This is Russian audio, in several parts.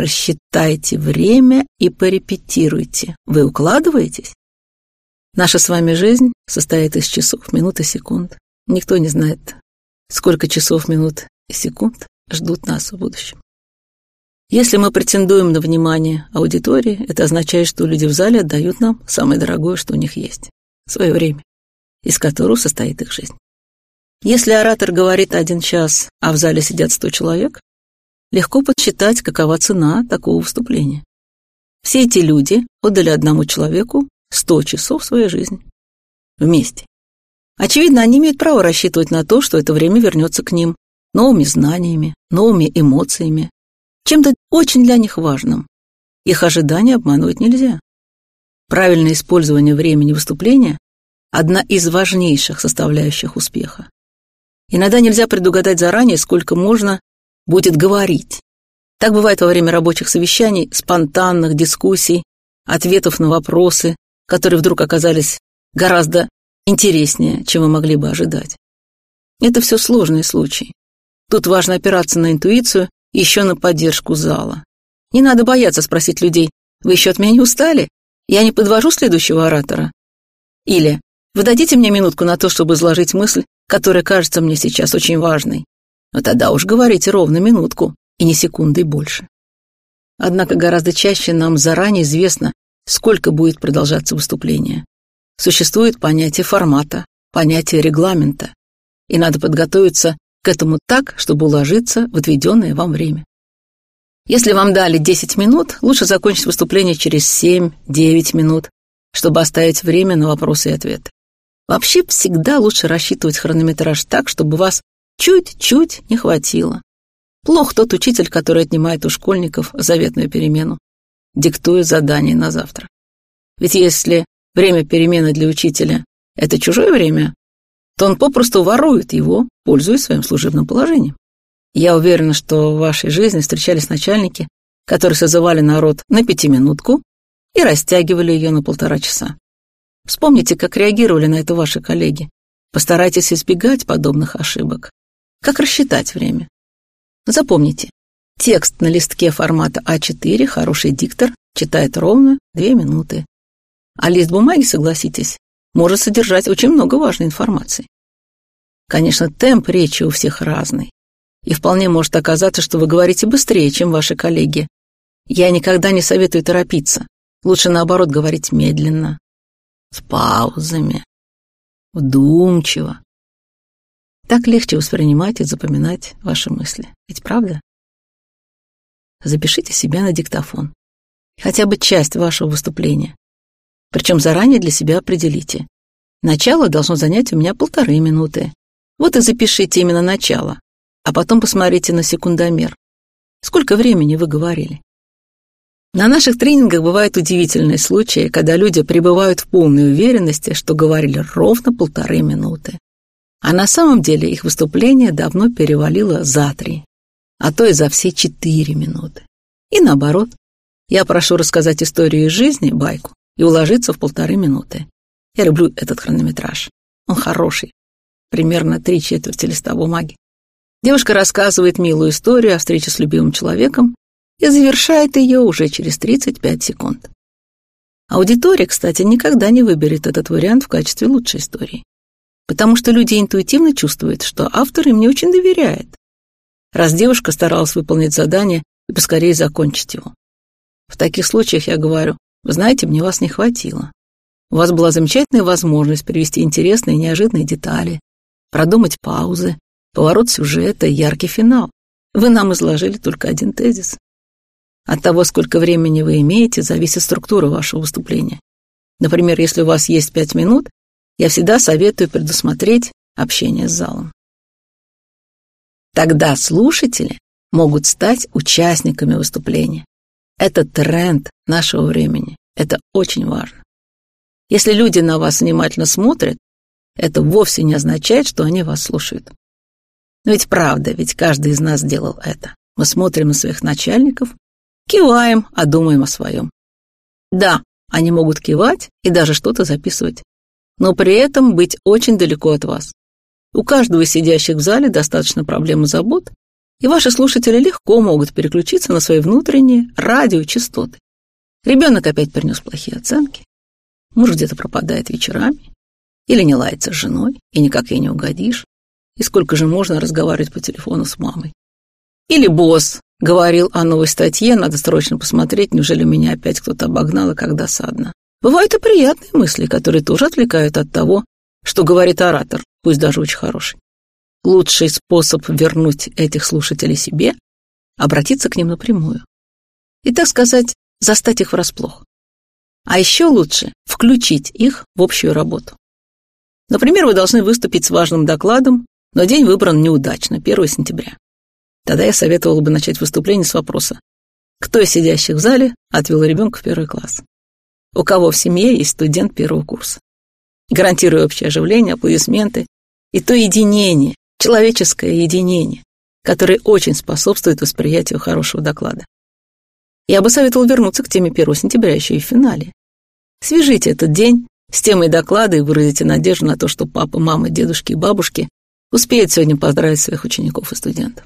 Рассчитайте время и порепетируйте. Вы укладываетесь? Наша с вами жизнь состоит из часов, минут и секунд. Никто не знает, сколько часов, минут и секунд ждут нас в будущем. Если мы претендуем на внимание аудитории, это означает, что люди в зале отдают нам самое дорогое, что у них есть — свое время, из которого состоит их жизнь. Если оратор говорит один час, а в зале сидят сто человек, легко подсчитать, какова цена такого выступления. Все эти люди отдали одному человеку сто часов своей жизни. Вместе. Очевидно, они имеют право рассчитывать на то, что это время вернется к ним новыми знаниями, новыми эмоциями, чем-то очень для них важным. Их ожидания обманывать нельзя. Правильное использование времени выступления – одна из важнейших составляющих успеха. Иногда нельзя предугадать заранее, сколько можно будет говорить. Так бывает во время рабочих совещаний, спонтанных дискуссий, ответов на вопросы, которые вдруг оказались гораздо интереснее, чем вы могли бы ожидать. Это все сложные случаи. Тут важно опираться на интуицию еще на поддержку зала. Не надо бояться спросить людей, вы еще от меня не устали? Я не подвожу следующего оратора? Или вы дадите мне минутку на то, чтобы изложить мысль, которая кажется мне сейчас очень важной? Но тогда уж говорите ровно минутку, и не секундой больше. Однако гораздо чаще нам заранее известно, сколько будет продолжаться выступление. Существует понятие формата, понятие регламента, и надо подготовиться к этому так, чтобы уложиться в отведенное вам время. Если вам дали 10 минут, лучше закончить выступление через 7-9 минут, чтобы оставить время на вопросы и ответы. Вообще всегда лучше рассчитывать хронометраж так, чтобы вас чуть-чуть не хватило. Плох тот учитель, который отнимает у школьников заветную перемену, диктуя задание на завтра. Ведь если время перемены для учителя — это чужое время, то он попросту ворует его, пользуясь своим служебным положением. Я уверена, что в вашей жизни встречались начальники, которые созывали народ на пятиминутку и растягивали ее на полтора часа. Вспомните, как реагировали на это ваши коллеги. Постарайтесь избегать подобных ошибок. Как рассчитать время? Запомните, текст на листке формата А4 хороший диктор читает ровно две минуты. А лист бумаги, согласитесь, может содержать очень много важной информации. Конечно, темп речи у всех разный. И вполне может оказаться, что вы говорите быстрее, чем ваши коллеги. Я никогда не советую торопиться. Лучше, наоборот, говорить медленно, с паузами, вдумчиво. Так легче воспринимать и запоминать ваши мысли. Ведь правда? Запишите себя на диктофон. Хотя бы часть вашего выступления. Причем заранее для себя определите. Начало должно занять у меня полторы минуты. Вот и запишите именно начало, а потом посмотрите на секундомер. Сколько времени вы говорили? На наших тренингах бывают удивительные случаи, когда люди пребывают в полной уверенности, что говорили ровно полторы минуты. А на самом деле их выступление давно перевалило за три, а то и за все четыре минуты. И наоборот, я прошу рассказать историю из жизни, байку, и уложиться в полторы минуты. Я люблю этот хронометраж. Он хороший. Примерно три четверти листа бумаги. Девушка рассказывает милую историю о встрече с любимым человеком и завершает ее уже через 35 секунд. Аудитория, кстати, никогда не выберет этот вариант в качестве лучшей истории, потому что люди интуитивно чувствуют, что автор им не очень доверяет, раз девушка старалась выполнить задание и поскорее закончить его. В таких случаях я говорю, вы знаете, мне вас не хватило. У вас была замечательная возможность привести интересные неожиданные детали, продумать паузы, поворот сюжета яркий финал. Вы нам изложили только один тезис. От того, сколько времени вы имеете, зависит структура вашего выступления. Например, если у вас есть пять минут, я всегда советую предусмотреть общение с залом. Тогда слушатели могут стать участниками выступления. Это тренд нашего времени. Это очень важно. Если люди на вас внимательно смотрят, это вовсе не означает, что они вас слушают. Но ведь правда, ведь каждый из нас делал это. Мы смотрим на своих начальников, киваем, а думаем о своем. Да, они могут кивать и даже что-то записывать, но при этом быть очень далеко от вас. У каждого из сидящих в зале достаточно проблем и забот, и ваши слушатели легко могут переключиться на свои внутренние радиочастоты. Ребенок опять принес плохие оценки, муж где-то пропадает вечерами, или не лается с женой, и никак ей не угодишь, и сколько же можно разговаривать по телефону с мамой. Или босс говорил о новой статье, надо срочно посмотреть, неужели меня опять кто-то обогнал и как досадно. Бывают и приятные мысли, которые тоже отвлекают от того, что говорит оратор, пусть даже очень хороший. Лучший способ вернуть этих слушателей себе — обратиться к ним напрямую. И, так сказать, застать их врасплох. А еще лучше включить их в общую работу. Например, вы должны выступить с важным докладом, но день выбран неудачно, 1 сентября. Тогда я советовала бы начать выступление с вопроса. Кто из сидящих в зале отвел ребенка в первый класс? У кого в семье есть студент первого курса? Гарантирую общее оживление, аплодисменты и то единение, человеческое единение, которое очень способствует восприятию хорошего доклада. Я бы советовал вернуться к теме 1 сентября еще и в финале. Свяжите этот день с темой доклада и выразите надежду на то, что папа, мама, дедушки и бабушки успеют сегодня поздравить своих учеников и студентов.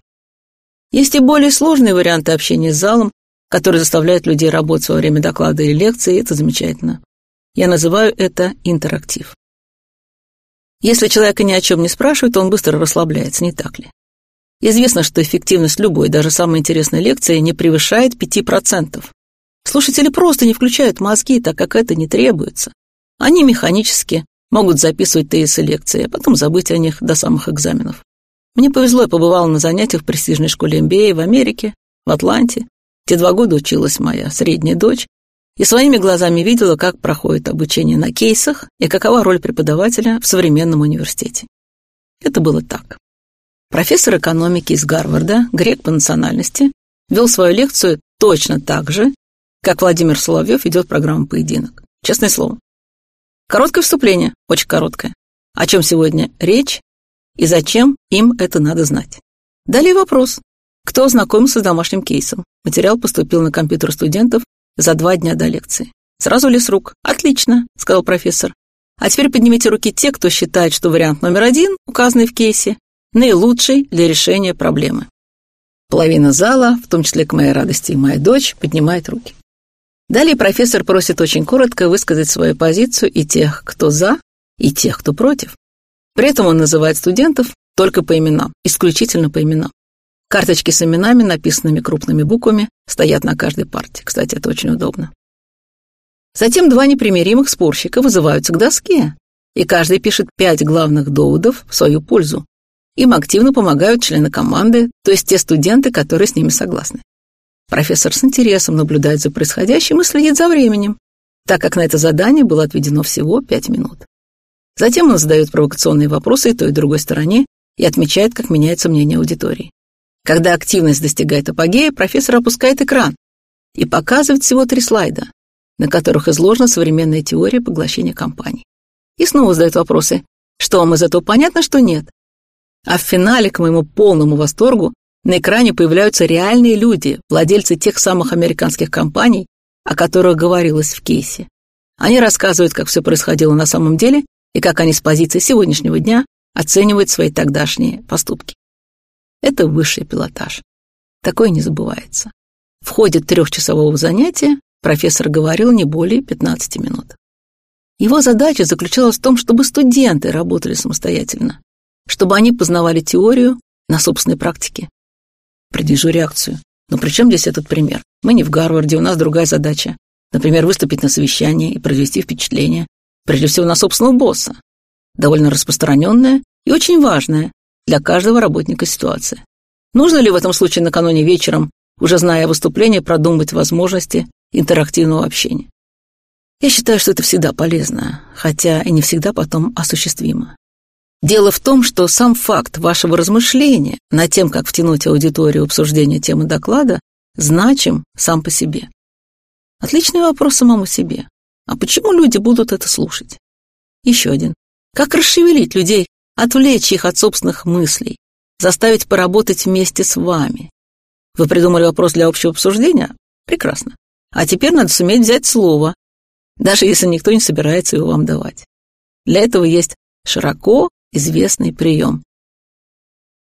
Есть и более сложные варианты общения с залом, которые заставляют людей работать во время доклада или лекции, и это замечательно. Я называю это интерактив. Если человека ни о чем не спрашивают, он быстро расслабляется, не так ли? Известно, что эффективность любой, даже самой интересной лекции не превышает 5%. Слушатели просто не включают мозги, так как это не требуется. Они механически могут записывать тезисы лекции, а потом забыть о них до самых экзаменов. Мне повезло, я побывала на занятиях в престижной школе MBA в Америке, в Атланте, где два года училась моя средняя дочь, и своими глазами видела, как проходит обучение на кейсах и какова роль преподавателя в современном университете. Это было так. Профессор экономики из Гарварда, грек по национальности, вел свою лекцию точно так же, как Владимир Соловьев ведет программу «Поединок». Честное слово. Короткое вступление, очень короткое. О чем сегодня речь и зачем им это надо знать. Далее вопрос. Кто ознакомился с домашним кейсом? Материал поступил на компьютер студентов за два дня до лекции. Сразу ли с рук? Отлично, сказал профессор. А теперь поднимите руки те, кто считает, что вариант номер один, указанный в кейсе, наилучший для решения проблемы. Половина зала, в том числе к моей радости и моя дочь, поднимает руки. Далее профессор просит очень коротко высказать свою позицию и тех, кто за, и тех, кто против. При этом он называет студентов только по именам, исключительно по именам. Карточки с именами, написанными крупными буквами, стоят на каждой парте. Кстати, это очень удобно. Затем два непримиримых спорщика вызываются к доске, и каждый пишет пять главных доводов в свою пользу. Им активно помогают члены команды, то есть те студенты, которые с ними согласны. Профессор с интересом наблюдает за происходящим и следит за временем, так как на это задание было отведено всего пять минут. Затем он задает провокационные вопросы и той, и другой стороне и отмечает, как меняется мнение аудитории. Когда активность достигает апогея, профессор опускает экран и показывает всего три слайда, на которых изложена современная теория поглощения компаний. И снова задает вопросы, что вам из этого понятно, что нет. А в финале, к моему полному восторгу, на экране появляются реальные люди, владельцы тех самых американских компаний, о которых говорилось в кейсе. Они рассказывают, как все происходило на самом деле и как они с позиции сегодняшнего дня оценивают свои тогдашние поступки. Это высший пилотаж. Такое не забывается. В ходе трехчасового занятия профессор говорил не более 15 минут. Его задача заключалась в том, чтобы студенты работали самостоятельно, чтобы они познавали теорию на собственной практике. Предвижу реакцию. Но при чем здесь этот пример? Мы не в Гарварде, у нас другая задача. Например, выступить на совещании и произвести впечатление, прежде всего на собственного босса. Довольно распространенная и очень важная для каждого работника ситуация. Нужно ли в этом случае накануне вечером, уже зная о выступлении, продумать возможности интерактивного общения? Я считаю, что это всегда полезно, хотя и не всегда потом осуществимо. Дело в том, что сам факт вашего размышления над тем, как втянуть аудиторию в обсуждение темы доклада, значим сам по себе. Отличный вопрос самому себе. А почему люди будут это слушать? Еще один. Как расшевелить людей отвлечь их от собственных мыслей, заставить поработать вместе с вами. Вы придумали вопрос для общего обсуждения? Прекрасно. А теперь надо суметь взять слово, даже если никто не собирается его вам давать. Для этого есть широко известный прием